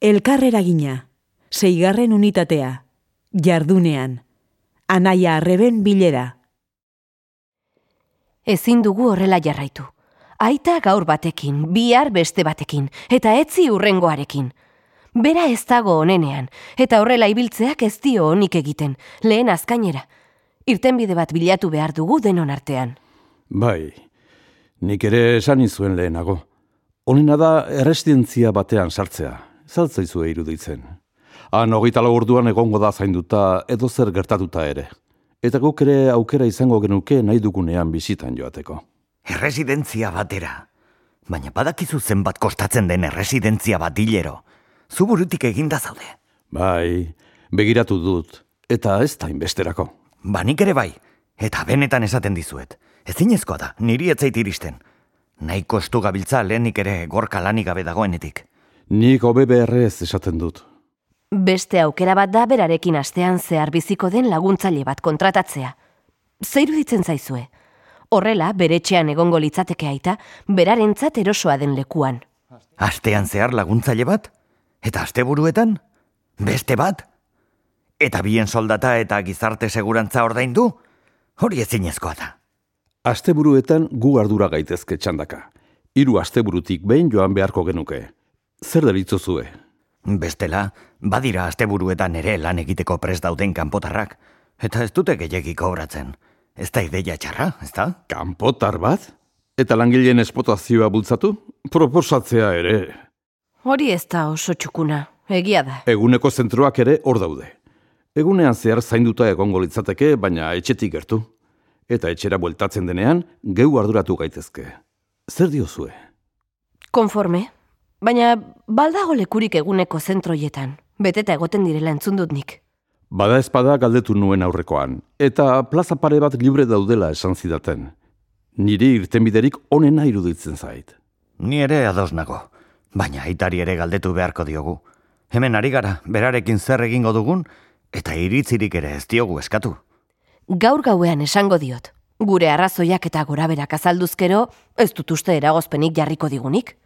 Elkarreragina, zeigarren unitatea, jardunean, anaia arreben bilera. Ezin dugu horrela jarraitu. Aita gaur batekin, bihar beste batekin, eta etzi urrengoarekin. Bera ez dago onenean, eta horrela ibiltzeak ez dio honik egiten, lehen azkainera. Irtenbide bat bilatu behar dugu denon artean. Bai, nik ere esan izuen lehenago. Honena da erresidentzia batean sartzea, zaltzaizue iruditzen. Han hogeita lau orduan egongo da zainduta edo zer gertatuta ere. Eta guk ere aukera izango genuke nahi dugunean bizitan joateko. Erresidentzia batera. Baina badakizu zenbat kostatzen den erresidentzia bat hilero. Zuburutik eginda zaude. Bai, begiratu dut, eta ez da inbesterako. Banik ere bai, eta benetan esaten dizuet. Ezinezkoa da, niri etzait iristen. Nahi kostu gabiltza lehenik ere gorka lanik gabe dagoenetik. Nik hobe beharrez esaten dut. Beste aukera bat da berarekin astean zehar biziko den laguntzaile bat kontratatzea. Zeiru ditzen zaizue. Horrela, bere etxean egongo litzateke aita, berarentzat erosoa den lekuan. Astean zehar laguntzaile bat? Eta asteburuetan? Beste bat? Eta bien soldata eta gizarte segurantza ordaindu? Hori ezinezkoa da. Asteburuetan gu ardura gaitezke txandaka. Hiru asteburutik behin joan beharko genuke. Zer deritzozue? Bestela, badira asteburuetan ere lan egiteko prest dauden kanpotarrak. Eta ez dute gehiagik kobratzen. Ez da ideia txarra, ez da? Kanpotar bat? Eta langileen espotazioa bultzatu? Proposatzea ere. Hori ez da oso txukuna, egia da. Eguneko zentroak ere hor daude. Egunean zehar zainduta egongo litzateke, baina etxetik gertu. Eta etxera bueltatzen denean, geu arduratu gaitezke. Zer diozue? Konforme. Baina baldago lekurik eguneko zentroietan. Beteta egoten direla entzun dut nik. Bada espada galdetu nuen aurrekoan, eta plaza pare bat libre daudela esan zidaten. Niri irtenbiderik onena iruditzen zait. Ni ere ados nago. Baina aitari ere galdetu beharko diogu. Hemen ari gara, berarekin zer egingo dugun, eta iritzirik ere ez diogu eskatu. Gaur gauean esango diot. Gure arrazoiak eta goraberak azalduzkero, ez dut uste eragozpenik jarriko digunik.